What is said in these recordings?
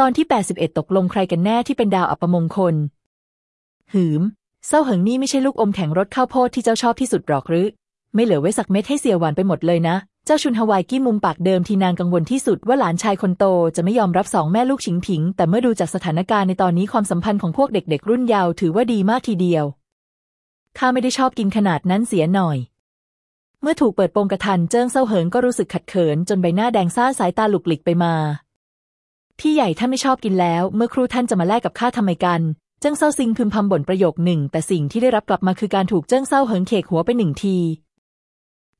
ตอนที่ 81 ตกลงใครกันแน่ที่เป็นดาวอัปมงคล หืม เศร้าเหิงนี่ไม่ใช่ลูกอมแข็งรสข้าวโพดที่เจ้าชอบที่สุดหรอกหรือ ไม่เหลือไว้สักเม็ดให้เสียหวานไปหมดเลยนะ เจ้าชุนฮวายกี้มุมปากเดิมทีนางกังวลที่สุดว่าหลานชายคนโตจะไม่ยอมรับสองแม่ลูกฉิงผิง แต่เมื่อดูจากสถานการณ์ในตอนนี้ความสัมพันธ์ของพวกเด็กๆ รุ่นยาวถือว่าดีมากทีเดียว ข้าไม่ได้ชอบกินขนาดนั้นเสียหน่อยเมื่อถูกเปิดโปงกระทันเจิ้งเศร้าเหิงก็รู้สึกขัดเขินจนใบหน้าแดงซ่าสายตาหลุกหลิกไปมา พี่ใหญ่ท่านไม่ชอบกินแล้ว เมื่อครูท่านจะมาแลกกับข้าทำไมกัน เจิ้งเศร้าซิงพึมพำบ่นประโยคหนึ่ง แต่สิ่งที่ได้รับกลับมาคือการถูกเจิ้งเศร้าเหิงเขกหัวไปหนึ่งที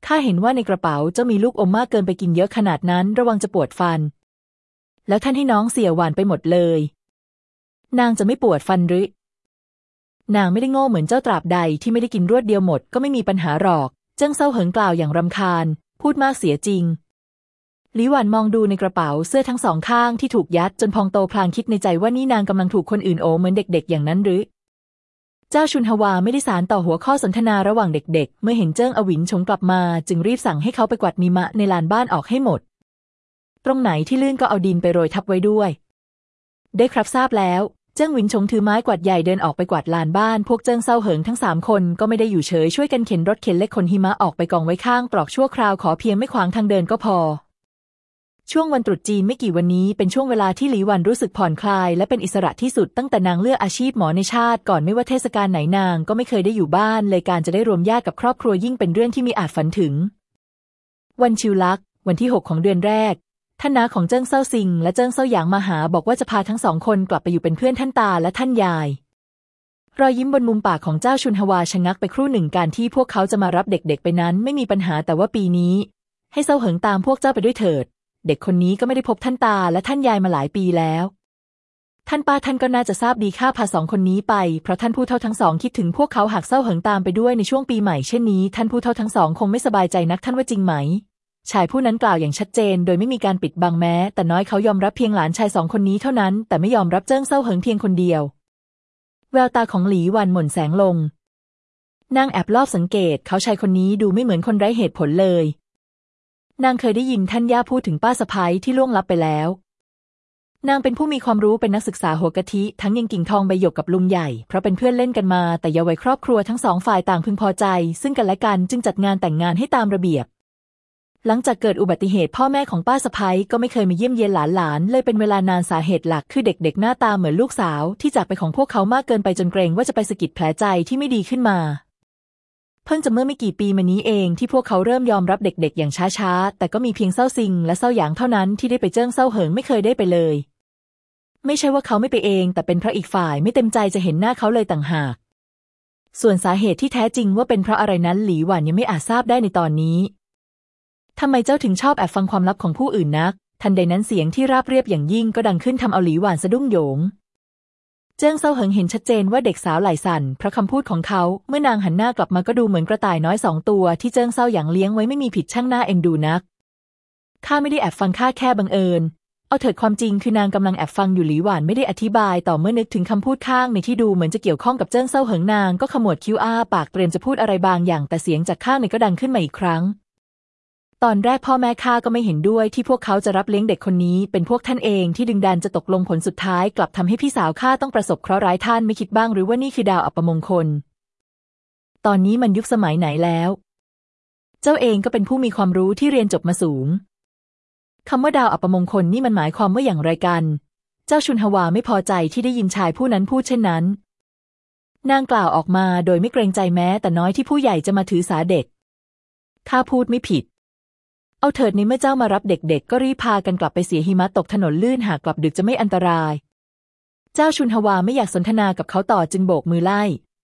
ข้าเห็นว่าในกระเป๋าเจ้ามีลูกอมมากเกินไปกินเยอะขนาดนั้น ระวังจะปวดฟัน แล้วท่านให้น้องเสียหวานไปหมดเลย นางจะไม่ปวดฟันหรือ นางไม่ได้โง่เหมือนเจ้าตราบใดที่ไม่ได้กินรวดเดียวหมดก็ไม่มีปัญหาหรอก เจิ้งเศร้าเหิงกล่าวอย่างรำคาญ พูดมากเสียจริง ลิหวันมองดูในกระเป๋าเสื้อทั้งสองข้างที่ถูกยัดจนพองโตพลางคิดในใจว่านี่นางกำลังถูกคนอื่นโอเหมือนเด็กๆ อย่างนั้นหรือ เจ้าชุนฮวาไม่ได้สารต่อหัวข้อสนทนาระหว่างเด็ก ๆ เมื่อเห็นเจิ้งอวินชงกลับมา จึงรีบสั่งให้เขาไปกวาดมีมะในลานบ้านออกให้หมด ตรงไหนที่ลื่นก็เอาดินไปโรยทับไว้ด้วย ได้ครับทราบแล้วเจิ้งวินชงถือไม้กวาดใหญ่เดินออกไปกวาดลานบ้าน พวกเจิ้งเศร้าเหิงทั้งสามคนก็ไม่ได้อยู่เฉยช่วยกันเข็นรถเข็นเล็กคนหิมะออกไปกองไว้ข้างตรอกชั่วคราวขอเพียงไม่ขวางทางเดินก็พอ ช่วงวันตรุษจีนไม่กี่วันนี้เป็นช่วงเวลาที่หลีหวันรู้สึกผ่อนคลาย และเป็นอิสระที่สุดตั้งแต่นางเลือกอาชีพหมอในชาติก่อนไม่ว่าเทศกาลไหนนางก็ไม่เคยได้อยู่บ้าน เลยการจะได้รวมญาติกับครอบครัวยิ่งเป็นเรื่องที่มิอาจฝันถึง วันชิวลักษ์วันที่หกของเดือนแรกท่านน้าของเจิ้งเซาซิง และเจิ้งเซาหยางมาหาบอกว่าจะพาทั้งสองคนกลับไปอยู่เป็นเพื่อนท่านตาและท่านยายรอยยิ้มบนมุมปากของเจ้าชุนฮวาชะงักไปครู่หนึ่งการที่พวกเขาจะมารับเด็กๆไปนั้น ไม่มีปัญหาแต่ว่าปีนี้ ให้เซาเหิงตามพวกเจ้าไปด้วยเถิด เด็กคนนี้ก็ไม่ได้พบท่านตาและท่านยายมาหลายปีแล้ว ท่านป้าท่านก็น่าจะทราบดีข้าพาสองคนนี้ไป เพราะท่านผู้เฒ่าทั้งสองคิดถึงพวกเขาหากเศร้าเหิงตามไปด้วยในช่วงปีใหม่เช่นนี้ ท่านผู้เฒ่าทั้งสองคงไม่สบายใจนักท่านว่าจริงไหม ชายผู้นั้นกล่าวอย่างชัดเจน โดยไม่มีการปิดบังแม้ แต่น้อยเขายอมรับเพียงหลานชายสองคนนี้เท่านั้น แต่ไม่ยอมรับเจิ้งเศร้าเหิงเพียงคนเดียว แววตาของหลีวันหม่นแสงลงนางแอบลอบสังเกตเขาชายคนนี้ดูไม่เหมือนคนไร้เหตุผลเลย นางเคยได้ยินท่านย่าพูดถึงป้าสะพ้ยที่ล่วงลับไปแล้ว นางเป็นผู้มีความรู้เป็นนักศึกษาหัวกะทิ ทั้งยังกิ่งทองใบหยกกับลุงใหญ่ เพราะเป็นเพื่อนเล่นกันมาแต่ยาวัยครอบครัวทั้งสองฝ่ายต่างพึงพอใจ ซึ่งกันและกันจึงจัดงานแต่งงานให้ตามระเบียบ หลังจากเกิดอุบัติเหตุพ่อแม่ของป้าสะพ้ยก็ไม่เคยมาเยี่ยมเยียนหลานๆเลยเป็นเวลานานสาเหตุหลักคือเด็กๆหน้าตาเหมือนลูกสาว ที่จากไปของพวกเขามากเกินไปจนเกรงว่าจะไปสะกิดแผลใจที่ไม่ดีขึ้นมา เพิ่งจะเมื่อไม่กี่ปีมานี้เองที่พวกเขาเริ่มยอมรับเด็กๆ อย่างช้าๆ แต่ก็มีเพียงเศร้าซิง และเศร้าหยางเท่านั้นที่ได้ไปเจิ้งเศร้าเหิงไม่เคยได้ไปเลย ไม่ใช่ว่าเขาไม่ไปเอง แต่เป็นเพราะอีกฝ่ายไม่เต็มใจจะเห็นหน้าเขาเลยต่างหาก ส่วนสาเหตุที่แท้จริงว่าเป็นเพราะอะไรนั้นหลีหวานยังไม่อาจทราบได้ในตอนนี้ทำไมเจ้าถึงชอบแอบฟังความลับของผู้อื่นนัก ทันใดนั้นเสียงที่ราบเรียบอย่างยิ่งก็ดังขึ้นทำเอาหลีหวานสะดุ้งโยง เจิ้งเซาเหิงเห็นชัดเจนว่าเด็กสาวไหล่สั่นเพราะคำพูดของเขา เมื่อนางหันหน้ากลับมาก็ดูเหมือนกระต่ายน้อยสองตัวที่เจิ้งเซาหยางเลี้ยงไว้ไม่มีผิดช่างน่าเอ็นดูนัก ข้าไม่ได้แอบฟังข้าแค่บังเอิญ เอาเถิดความจริงคือนางกำลังแอบฟังอยู่หลีหวานไม่ได้อธิบายต่อเมื่อนึกถึงคำพูดข้างในที่ดูเหมือนจะเกี่ยวข้องกับเจิ้งเซาเหิงนางก็ขมวดคิ้วอ้าปากเตรียมจะพูดอะไรบางอย่างแต่เสียงจากข้างในก็ดังขึ้นมาอีกครั้ง ตอนแรกพ่อแม่ข้าก็ไม่เห็นด้วยที่พวกเขาจะรับเลี้ยงเด็กคนนี้ เป็นพวกท่านเองที่ดึงดันจะตกลงผลสุดท้าย กลับทำให้พี่สาวข้าต้องประสบเคราะห์ร้ายท่านไม่คิดบ้างหรือว่านี่คือดาวอัปมงคล ตอนนี้มันยุคสมัยไหนแล้ว เจ้าเองก็เป็นผู้มีความรู้ที่เรียนจบมาสูงคำว่าดาวอัปมงคลนี่มันหมายความว่าอย่างไรกัน เจ้าชุนฮวาไม่พอใจที่ได้ยินชายผู้นั้นพูดเช่นนั้น นางกล่าวออกมาโดยไม่เกรงใจแม้ แต่น้อยที่ผู้ใหญ่จะมาถือสาเด็กข้าพูดไม่ผิด เอาเถิดในเมื่อเจ้ามารับเด็กๆ ก็รีบพากันกลับไปเสียหิมะตกถนนลื่นหากกลับดึกจะไม่อันตราย เจ้าชุนฮวาไม่อยากสนทนากับเขาต่อจึงโบกมือไล่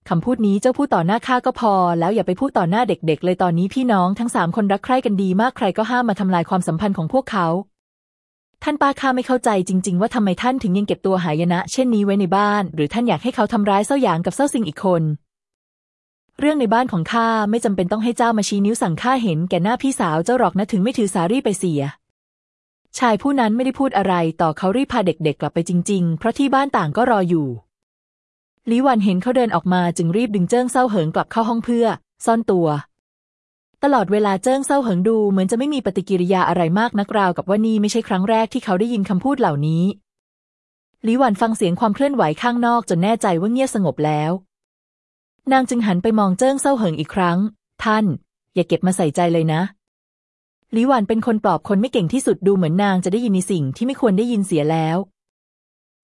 คำพูดนี้เจ้าพูดต่อหน้าข้าก็พอ แล้วอย่าไปพูดต่อหน้าเด็กๆ เลยตอนนี้พี่น้องทั้งสามคนรักใคร่กันดีมากใครก็ห้ามมาทำลายความสัมพันธ์ของพวกเขา ท่านป้าข้าไม่เข้าใจจริง ๆ ว่าทำไมท่านถึงยังเก็บตัวหายนะ เช่นนี้ไว้ในบ้าน หรือท่านอยากให้เขาทำร้ายเส้าหยางกับเส้าซิงอีกคน เรื่องในบ้านของข้าไม่จำเป็นต้องให้เจ้ามาชี้นิ้วสั่งข้าเห็นแก่หน้าพี่สาวเจ้าหรอกนะถึงไม่ถือสารีไปเสีย ชายผู้นั้นไม่ได้พูดอะไรต่อเขารีบพาเด็กๆกลับไปจริง ๆ เพราะที่บ้านต่างก็รออยู่หลีหวันเห็นเขาเดินออกมาจึงรีบดึงเจิ้งเศร้าเหิงกลับเข้าห้องเพื่อ ซ่อนตัว ตลอดเวลาเจิ้งเศร้าเหิงดูเหมือนจะไม่มีปฏิกิริยาอะไรมากนักราวกับว่านี่ไม่ใช่ครั้งแรกที่เขาได้ยินคำพูดเหล่านี้หลีหวันฟังเสียงความเคลื่อนไหวข้างนอกจนแน่ใจว่าเงียบสงบแล้ว นางจึงหันไปมองเจิ้งเซาเหิงอีกครั้ง ท่าน อย่าเก็บมาใส่ใจเลยนะหลีหวันเป็นคนปลอบคนไม่เก่งที่สุดดูเหมือนนางจะได้ยินในสิ่งที่ไม่ควรได้ยินเสียแล้ว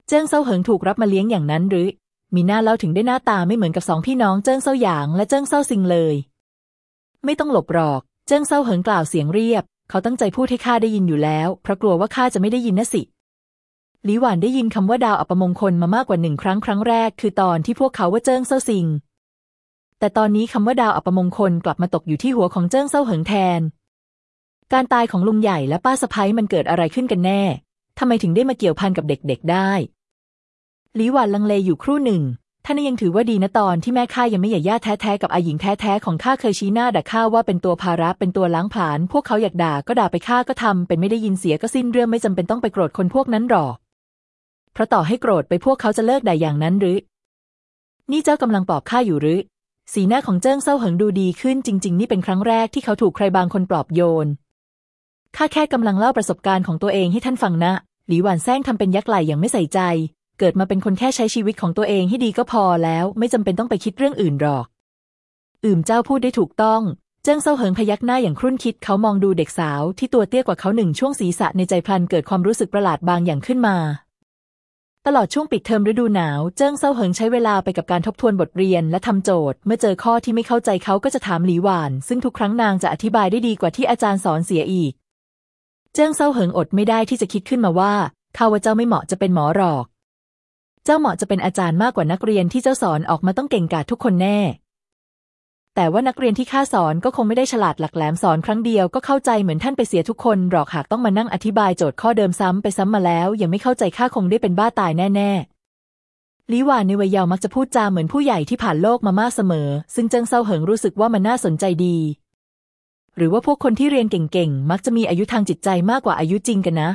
เจิ้งเซาเหิงถูกรับมาเลี้ยงอย่างนั้นหรือ มิน่าเล่าถึงได้หน้าตาไม่เหมือนกับสองพี่น้องเจิ้งเซาหยางและเจิ้งเซาซิงเลย ไม่ต้องหลบหรอก เจิ้งเซาเหิงกล่าวเสียงเรียบ เขาตั้งใจพูดให้ข้าได้ยินอยู่แล้ว เพราะกลัวว่าข้าจะไม่ได้ยินน่ะสิหลีหวานได้ยินคำว่าดาวอัปมงคลมามากกว่าหนึ่งครั้งครั้งแรก คือตอนที่พวกเขาว่าเจิ้งเซาซิง แต่ตอนนี้คำว่าดาวอัปมงคลกลับมาตกอยู่ที่หัวของเจิ้งเซาเหิงแทน การตายของลุงใหญ่และป้าสะพ้ยมันเกิดอะไรขึ้นกันแน่ทำไมถึงได้มาเกี่ยวพันกับเด็กๆได้หลีหวานลังเลอยู่ครู่หนึ่งท่านยังถือว่าดีนะตอนที่แม่ข้ายังไม่หย่าญาติแท้ๆกับอาหญิงแท้ๆของข้าเคยชี้หน้าด่าข้าว่าเป็นตัวภาระเป็นตัวล้างผลาญพวกเขาอยากด่าก็ด่าไปข้าก็ทำเป็นไม่ได้ยินเสียก็สิ้นเรื่องไม่จำเป็นต้องไปโกรธคนพวกนั้นหรอก เพราะต่อให้โกรธไปพวกเขาจะเลิกด่าอย่างนั้นหรือ นี่เจ้ากำลังปลอบข้าอยู่หรือ สีหน้าของเจิ้งเซาเหิงดูดีขึ้นจริง ๆ นี่เป็นครั้งแรกที่เขาถูกใครบางคนปลอบโยน ข้าแค่กำลังเล่าประสบการณ์ของตัวเองให้ท่านฟังนะ หลีหวานแสร้งทำเป็นยักไหล่อย่างไม่ใส่ใจ เกิดมาเป็นคนแค่ใช้ชีวิตของตัวเองให้ดีก็พอแล้ว ไม่จำเป็นต้องไปคิดเรื่องอื่นหรอก อืมเจ้าพูดได้ถูกต้องเจิ้งเซาเหิงพยักหน้าอย่างครุ่นคิดเขามองดูเด็กสาวที่ตัวเตี้ยกว่าเขาหนึ่งช่วงศีรษะในใจพลันเกิดความรู้สึกประหลาดบางอย่างขึ้นมา ตลอดช่วงปิดเทอมฤดูหนาว เจิ้งเซาเหิงใช้เวลาไปกับการทบทวนบทเรียนและทำโจทย์ เมื่อเจอข้อที่ไม่เข้าใจเขาก็จะถามหลีหวาน ซึ่งทุกครั้งนางจะอธิบายได้ดีกว่าที่อาจารย์สอนเสียอีก เจิ้งเซาเหิงอดไม่ได้ที่จะคิดขึ้นมาว่าข้าว่าเจ้าไม่เหมาะจะเป็นหมอหรอก เจ้าเหมาะจะเป็นอาจารย์มากกว่านักเรียนที่เจ้าสอนออกมาต้องเก่งกาจทุกคนแน่ แต่ว่านักเรียนที่ข้าสอนก็คงไม่ได้ฉลาดหลักแหลมสอนครั้งเดียวก็เข้าใจเหมือนท่านไปเสียทุกคนหรอกหากต้องมานั่งอธิบายโจทย์ข้อเดิมซ้ำไปซ้ำมาแล้ว ยังไม่เข้าใจข้าคงได้เป็นบ้าตายแน่ๆลิวานในวัยเยาว์มักจะพูดจาเหมือนผู้ใหญ่ที่ผ่านโลกมามากเสมอ ซึ่งเจิงเซาเหิงรู้สึกว่ามันน่าสนใจดี หรือว่าพวกคนที่เรียนเก่งๆมักจะมีอายุทางจิตใจมากกว่าอายุจริงกันนะ